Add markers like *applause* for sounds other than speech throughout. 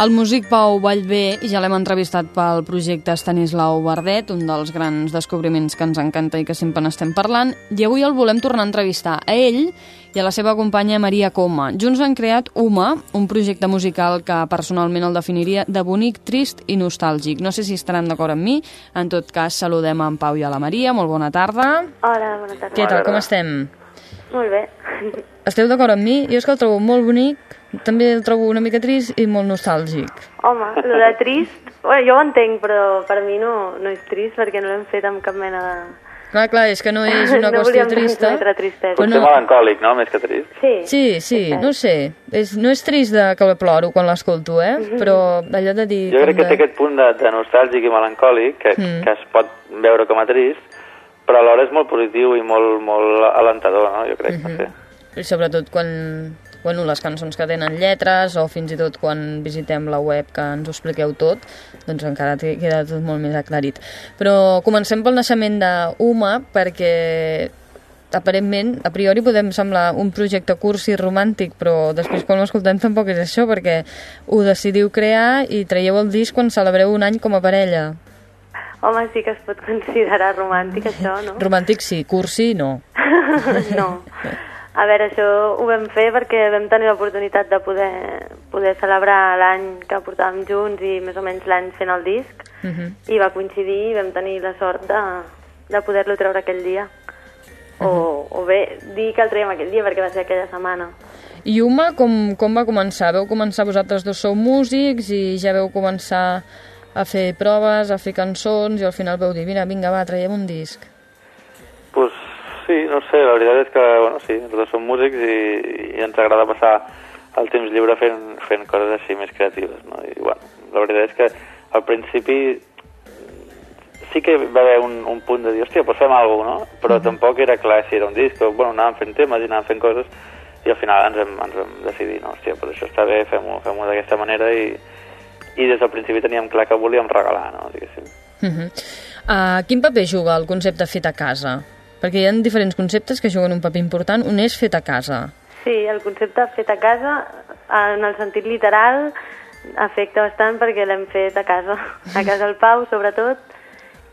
El músic Pau Vallvé ja l'hem entrevistat pel projecte Estanislau Bardet, un dels grans descobriments que ens encanta i que sempre n'estem parlant, i avui el volem tornar a entrevistar a ell i a la seva companya Maria Coma. Junts han creat UMA, un projecte musical que personalment el definiria de bonic, trist i nostàlgic. No sé si estaran d'acord amb mi, en tot cas saludem en Pau i a la Maria, molt bona tarda. Hola, bona tarda. Què tal, com estem? Molt bé. Esteu d'acord amb mi? Jo és que el trobo molt bonic, també el trobo una mica trist i molt nostàlgic. Home, el de trist, bueno, jo ho entenc, però per mi no, no és trist perquè no l'hem fet amb cap mena de... Clar, clar, és que no és una *laughs* no qüestió trista. Potser no- melancòlic, no?, més que trist. Sí, Sí, sí, no sé. És, no és trist de que ploro quan l'escolto, eh? Però allò de dir... Jo crec que té aquest punt de, de nostàlgic i melancòlic que, Mm. que es pot veure com a trist, però alhora és molt positiu i molt, molt alentador, no?, jo crec, no sé. I sobretot quan, bueno, les cançons que tenen lletres o fins i tot quan visitem la web que ens ho expliqueu tot, doncs encara queda tot molt més aclarit. Però comencem pel naixement d'UMA perquè aparentment, a priori podem semblar un projecte cursi i romàntic, però després quan l'escoltem tampoc és això, perquè ho decidiu crear i traieu el disc quan celebreu un any com a parella. home, sí que es pot considerar romàntic, això, no? Romàntic sí, cursi no. *laughs* no. *laughs* A veure, això ho vam fer perquè vam tenir l'oportunitat de poder, poder celebrar l'any que portàvem junts i més o menys l'any fent el disc Uh -huh. i va coincidir i vam tenir la sort de, de poder-lo treure aquell dia. O, o bé, dir que el traiem aquell dia perquè va ser aquella setmana. I Uma, com, com va començar? Veu començar, vosaltres dos sou músics i ja veu començar a fer proves, a fer cançons i al final veu dir, mira, vinga, va, traiem un disc. Pues sí, no sé, la veritat és que, bueno, sí, nosaltres som músics i, i ens agrada passar el temps lliure fent, fent coses així més creatives, no? I, bueno, la veritat és que al principi sí que va haver un, un punt de dir, hòstia, pues fem alguna cosa, no? Però tampoc era clar si era un disc, o, bueno, anàvem fent temes i anàvem fent coses, i al final ens vam, ens vam decidir, no, hòstia, però això està bé, fem-ho fem d'aquesta manera, i, i des del principi teníem clar que volíem regalar, no, diguéssim. Uh -huh. uh, quin paper juga el concepte fet a casa? Perquè hi ha diferents conceptes que juguen un paper important. Un és fet a casa. Sí, el concepte fet a casa, en el sentit literal, afecta bastant perquè l'hem fet a casa, *laughs* a casa del Pau, sobretot,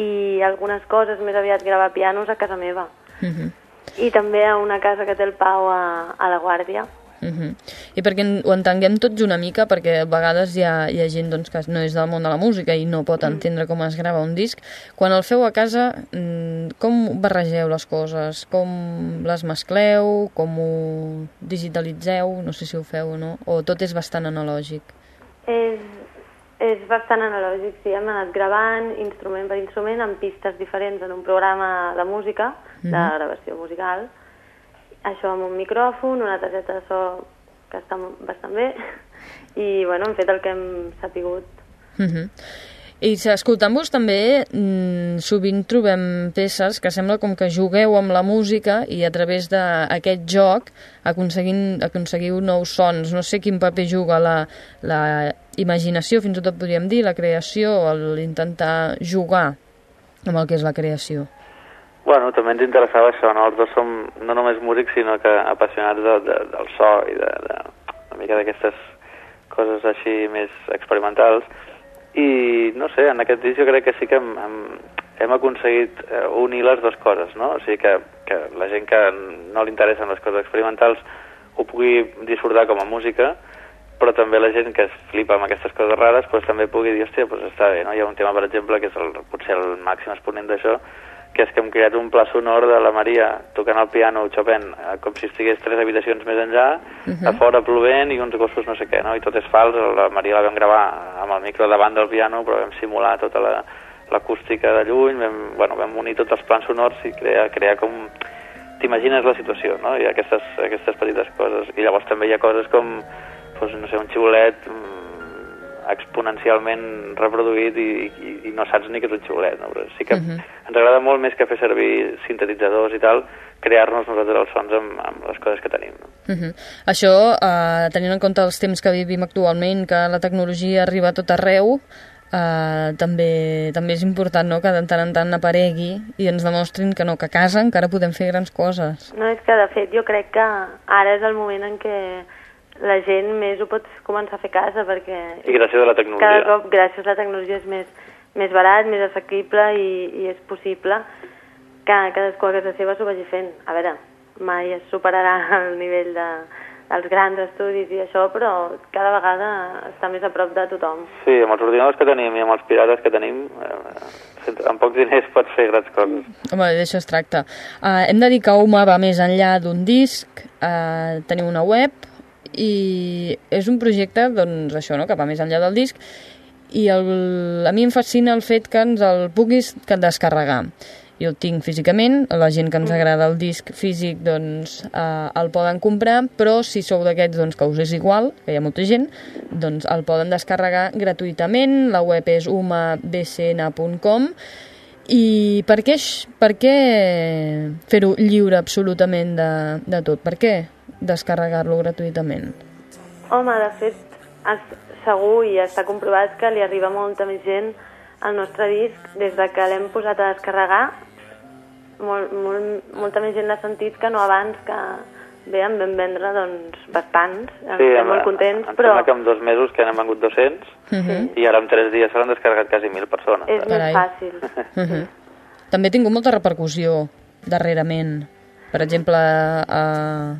i algunes coses, més aviat gravar pianos a casa meva. Uh -huh. I també a una casa que té el Pau a, a la Guàrdia. Uh -huh. I perquè ho entenguem tots una mica, perquè a vegades hi ha, hi ha gent doncs, que no és del món de la música i no pot entendre com es grava un disc. Quan el feu a casa, mm, com barregeu les coses? Com les mescleu? Com ho digitalitzeu? No sé si ho feu o no. O tot és bastant analògic? És, és bastant analògic, sí, hem anat gravant instrument per instrument amb pistes diferents en un programa de música, de gravació musical, això amb un micròfon, una targeta de so que està bastant bé, *laughs* i bueno, hem fet el que hem sapigut. Uh -huh. I si escoltant-vos també mm, sovint trobem peces que sembla com que jugueu amb la música i a través d'aquest joc aconseguiu nous sons. No sé quin paper juga la, la imaginació, fins i tot podríem dir, la creació, l'intentar jugar amb el que és la creació. Bueno, també ens interessava això, no? Els dos som no només músics, sinó que apassionats de, de, del so i de, de, una mica d'aquestes coses així més experimentals. I, no sé, en aquest disc jo crec que sí que hem, hem, hem aconseguit eh, unir les dues coses, no? O sigui que, que la gent que no li interessen les coses experimentals ho pugui disfrutar com a música, però també la gent que es flipa amb aquestes coses rares pues, també pugui dir, hòstia, pues està bé, no? Hi ha un tema, per exemple, que és el, potser el màxim exponent d'això, que és que hem creat un pla sonor de la Maria tocant el piano Chopin eh, com si estigués tres habitacions més enllà, uh -huh. a fora plovent i uns gossos no sé què, no? I tot és fals, la Maria la vam gravar amb el micro davant del piano, però vam simular tota la l'acústica de lluny, vam, bueno, vam unir tots els plans sonors i crear, crear com... T'imagines la situació, no? I aquestes, aquestes petites coses. I llavors també hi ha coses com, doncs, no sé, un xiulet mm, exponencialment reproduït i, i, i no saps ni que és un xiulet, no? Però sí que uh -huh. ens agrada molt més que fer servir sintetitzadors i tal, crear-nos nosaltres els sons amb, amb les coses que tenim. No? Uh -huh. Això, eh, tenint en compte els temps que vivim actualment, que la tecnologia arriba a tot arreu, eh, també, també és important no? que de tant en tant aparegui i ens demostrin que no, que a casa encara podem fer grans coses. No, és que de fet jo crec que ara és el moment en què la gent més ho pot començar a fer a casa perquè I gràcies a la cada tecnologia. cop gràcies a la tecnologia és més, més barat, més assequible i, i és possible que cadascú a casa seva s'ho vagi fent. A veure, mai es superarà el nivell de, dels grans estudis i això, però cada vegada està més a prop de tothom. Sí, amb els ordinadors que tenim i amb els pirates que tenim, eh, amb pocs diners pots fer grans coses. Home, d'això es tracta. Uh, hem de dir que UMA va més enllà d'un disc, uh, tenim una web i és un projecte, doncs això, no?, que va més enllà del disc i el, a mi em fascina el fet que ens el puguis que descarregar. Jo el tinc físicament, la gent que ens agrada el disc físic doncs eh, el poden comprar, però si sou d'aquests doncs, que us és igual, que hi ha molta gent, doncs el poden descarregar gratuïtament, la web és umabcn.com i per què, per què fer-ho lliure absolutament de, de tot? Per què descarregar-lo gratuïtament? Home, de fet, segur i està comprovat que li arriba molta més gent al nostre disc des de que l'hem posat a descarregar. Molt, molt, molta més gent l'ha sentit que no abans, que bé, en vam vendre doncs, bastants. Estem em- molt contents, em però sembla que en dos mesos que n'hem vengut 200 Mhm. i ara en tres dies se l'han descarregat quasi 1.000 persones. és Carai. més fàcil. *laughs* Mhm. També ha tingut molta repercussió darrerament. Per exemple, a...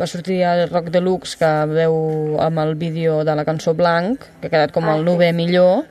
va sortir el Rock Deluxe que veu amb el vídeo de la cançó Blanc, que ha quedat com Ah, el sí. millor.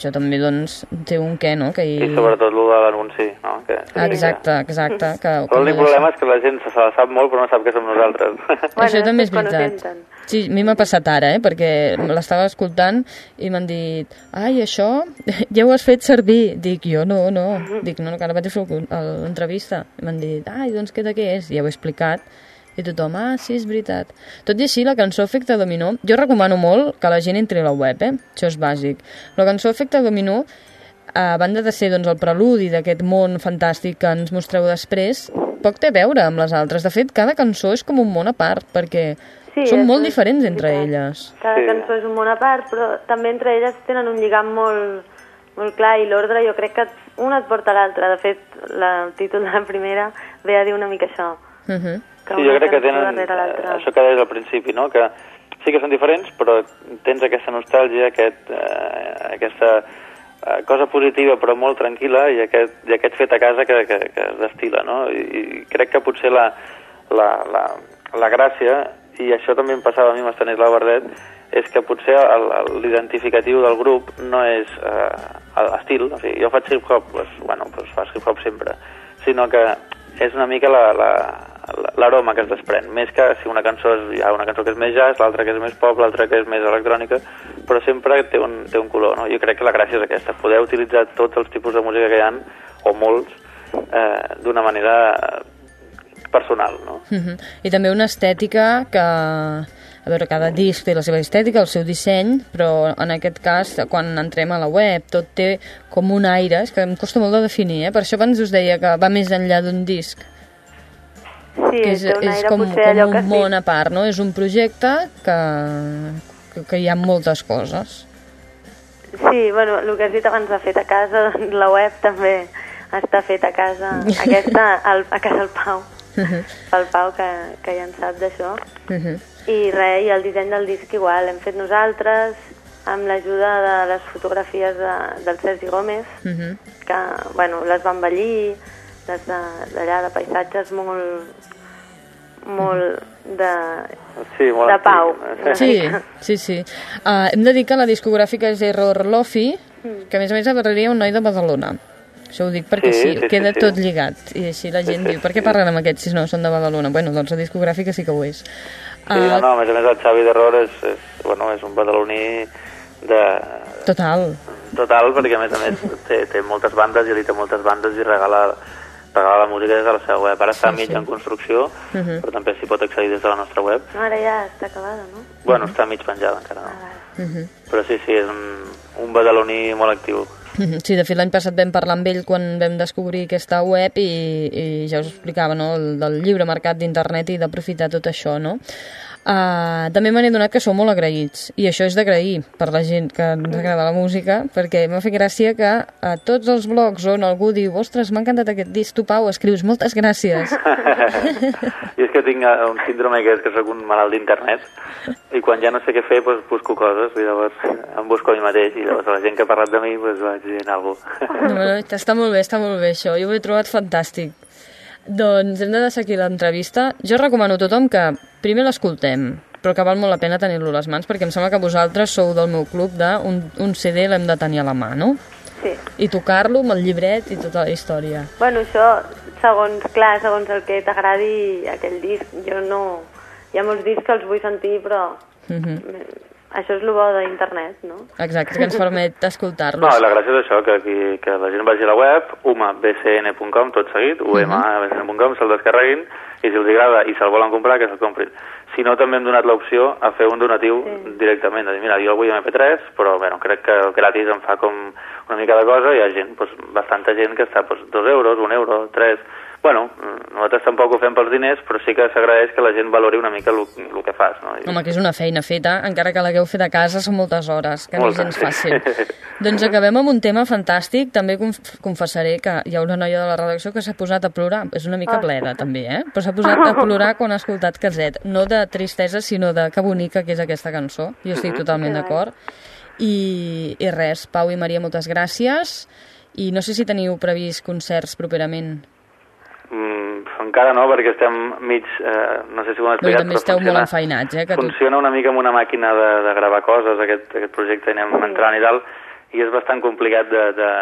Això també doncs, té un què, no? Que hi... I sobretot el de l'anunci, no? Que, Exacte, exacte. Que, Però l'únic problema és que la gent se la sap molt però no sap que som nosaltres. Això Bueno, *laughs* també és veritat. Sí, a mi m'ha passat ara, eh? perquè l'estava escoltant i m'han dit ai, això *laughs* ja ho has fet servir. Dic, jo no, no. Dic, no, no que ara vaig fer el- l'entrevista. I m'han dit, ai, doncs què de què és? I ja ho he explicat. I tothom, ah, sí, és veritat. Tot i així, la cançó Efecte Dominó, jo recomano molt que la gent entri a la web, eh? Això és bàsic. La cançó Efecte Dominó, a banda de ser doncs, el preludi d'aquest món fantàstic que ens mostreu després, poc té a veure amb les altres. De fet, cada cançó és com un món a part, perquè Sí, són molt diferents entre veritat. elles. Cada Sí. cançó és un món a part, però també entre elles tenen un lligam molt, molt clar i l'ordre jo crec que una et porta a l'altra. De fet, la, el títol de la primera ve a dir una mica això. Uh -huh. Que sí, jo crec que tenen eh, això que deies al principi, no? que sí que són diferents, però tens aquesta nostàlgia, aquest, eh, aquesta eh, cosa positiva però molt tranquil·la i aquest, i aquest fet a casa que, que, que es destila. No? I, I crec que potser la, la, la, la gràcia, i això també em passava a mi amb Estanislau Bardet, és que potser l'identificatiu del grup no és eh, l'estil, o sigui, jo faig hip-hop, doncs, bueno, doncs fas hip-hop sempre, sinó que és una mica la, la, l'aroma que es desprèn, més que si una cançó és, hi ha una cançó que és més jazz, l'altra que és més pop, l'altra que és més electrònica, però sempre té un, té un color, no? Jo crec que la gràcia és aquesta, poder utilitzar tots els tipus de música que hi ha, o molts, eh, d'una manera personal, no? Uh -huh. I també una estètica que... A veure, cada disc té la seva estètica, el seu disseny, però en aquest cas, quan entrem a la web, tot té com un aire, que em costa molt de definir, eh? Per això abans us deia que va més enllà d'un disc, Sí, que és, té un és com, com un que sí. món a part, no? És un projecte que, que, que hi ha moltes coses. Sí, bueno, el que has dit abans de fet a casa, doncs la web també està feta a casa. *laughs* Aquesta, al, a casa del Pau. *laughs* Pel Pau, que, que ja en sap d'això. Uh -huh. I res, i el disseny del disc igual, l'hem fet nosaltres, amb l'ajuda de les fotografies de, del Sergi Gómez, Uh -huh. que, bueno, les va embellir, de- d'allà, de, de paisatges molt, molt de, Sí, molt De pau. no? Sí, sí, sí. Uh, hem de dir que la discogràfica és Error Lofi, que a més a més agarraria un noi de Badalona. Això ho dic perquè Sí, sí, sí, sí, queda sí. tot lligat. I així la gent sí, diu, per què sí. parlen amb aquests si no són de Badalona? Bueno, doncs la discogràfica sí que ho és. Sí, no, no, a més a més el Xavi d'Error és, és, bueno, és un badaloní de, Total. total, perquè a més a més té, té moltes bandes i edita moltes bandes i regala, regala la música des de la seva web. Ara està Sí, mig sí. en construcció, Mhm. però també s'hi pot accedir des de la nostra web. No, ara ja està acabada, no? Bueno, està mig penjada encara, no? Ah. Uh -huh. Però sí, sí, és un, un badaloní molt actiu. Sí, de fet l'any passat vam parlar amb ell quan vam descobrir aquesta web i, i ja us explicava, no?, el, del llibre mercat d'internet i d'aprofitar tot això, no? Uh, també me n'he donat que sou molt agraïts i això és d'agrair per la gent que ens agrada la música perquè m'ha fet gràcia que a tots els blogs on algú diu ostres, m'ha encantat aquest disc, tu Pau, escrius moltes gràcies *laughs* I és que tinc eh, un síndrome que és que sóc un malalt d'internet i quan ja no sé què fer doncs busco coses i llavors em busco a mi mateix i llavors la gent que ha parlat de mi doncs vaig dient alguna cosa. No, no, està molt bé, està molt bé això. Jo ho he trobat fantàstic doncs hem de deixar aquí l'entrevista. Jo recomano a tothom que primer l'escoltem, però que val molt la pena tenir-lo a les mans, perquè em sembla que vosaltres sou del meu club d'un un CD l'hem de tenir a la mà, no? Sí. I tocar-lo amb el llibret i tota la història. Bueno, això, segons, clar, segons el que t'agradi aquell disc. Jo no... Hi ha molts discs que els vull sentir, però... Uh -huh. Això és el bo d'internet, no? Exacte, que ens permet *laughs* escoltar-los. No, la gràcia és això, que, que, que la gent vagi a la web, umabcn.com, tot seguit, umabcn.com, se'l descarreguin, i si els agrada i se'l volen comprar, que se'l comprin. Si no, també hem donat l'opció a fer un donatiu sí. directament, de dir, mira, jo el vull MP3, però bueno, crec que gratis em fa com una mica de cosa, hi ha gent, doncs, bastanta gent que està doncs, dos euros, un euro, tres, bueno, nosaltres tampoc ho fem pels diners, però sí que s'agraeix que la gent valori una mica el que fas. No? I... Home, que és una feina feta, encara que l'hagueu fet a casa, són moltes hores, que no és gens fàcil. *laughs* doncs acabem amb un tema fantàstic, també conf confessaré que hi ha una noia de la redacció que s'ha posat a plorar, és una mica pleda també, eh? però s'ha posat a plorar quan ha escoltat Caset, no de tristesa, sinó de que bonica que és aquesta cançó, jo estic mhm. totalment d'acord. I, I res, Pau i Maria, moltes gràcies, i no sé si teniu previst concerts properament. Mm, encara no, perquè estem mig... Eh, no sé si ho hem explicat, no, també esteu funciona, molt enfeinats, eh? Que funciona tu... una mica amb una màquina de, de gravar coses, aquest, aquest projecte, anem entrant i tal, i és bastant complicat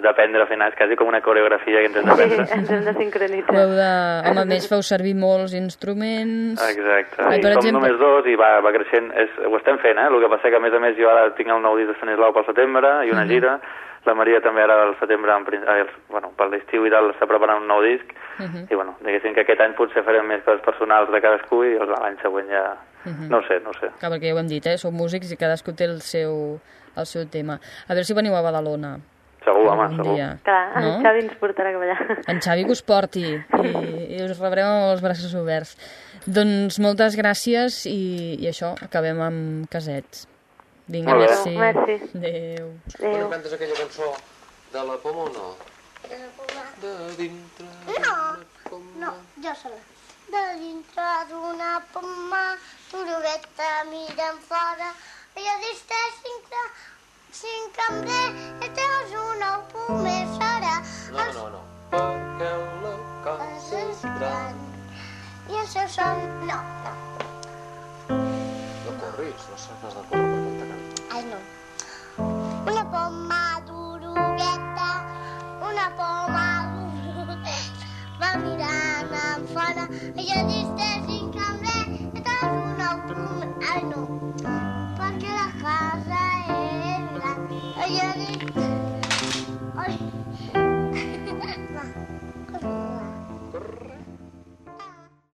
d'aprendre a fer anar, és quasi com una coreografia que ens hem d'aprendre. Sí, ens hem de *laughs* sincronitzar. Heu de... Home, a més feu servir molts instruments... Exacte, Ai, i som exemple... només dos i va, va creixent, és, ho estem fent, eh? El que passa que a més a més jo ara tinc el nou disc de Stanislau pel setembre i una uh -huh. gira, la Maria també ara al setembre, en, eh, bueno, per l'estiu i tal, està preparant un nou disc, uh -huh. i bueno, diguéssim que aquest any potser farem més coses personals de cadascú i l'any següent ja... Uh -huh. No sé, no sé. Clar, perquè ja ho hem dit, eh? Som músics i cadascú té el seu, el seu tema. A veure si veniu a Badalona. Segur, home, segur. Dia. Clar, no? en Xavi ens portarà cap allà. En Xavi que us porti i, i us rebrem amb els braços oberts. Doncs moltes gràcies i, i això, acabem amb casets. Vinga, Molt merci. Merci. Adéu. Adéu. No cantes aquella cançó de la poma o no? De la poma? De dintre no. poma... No, jo sola. De dintre d'una poma, turugueta mirant fora, i a distre cinc, cinc cambrer, i treus una pomer serà. No, no, no, perquè la casa és gran. I el seu son, no, no avorrits, no sé que de cor, per cantar cançons. Ai, no. Una poma d'orugueta, una poma d'orugueta, va mirant en fora, jo distès i canvié, i tal una pluma... Ai, no.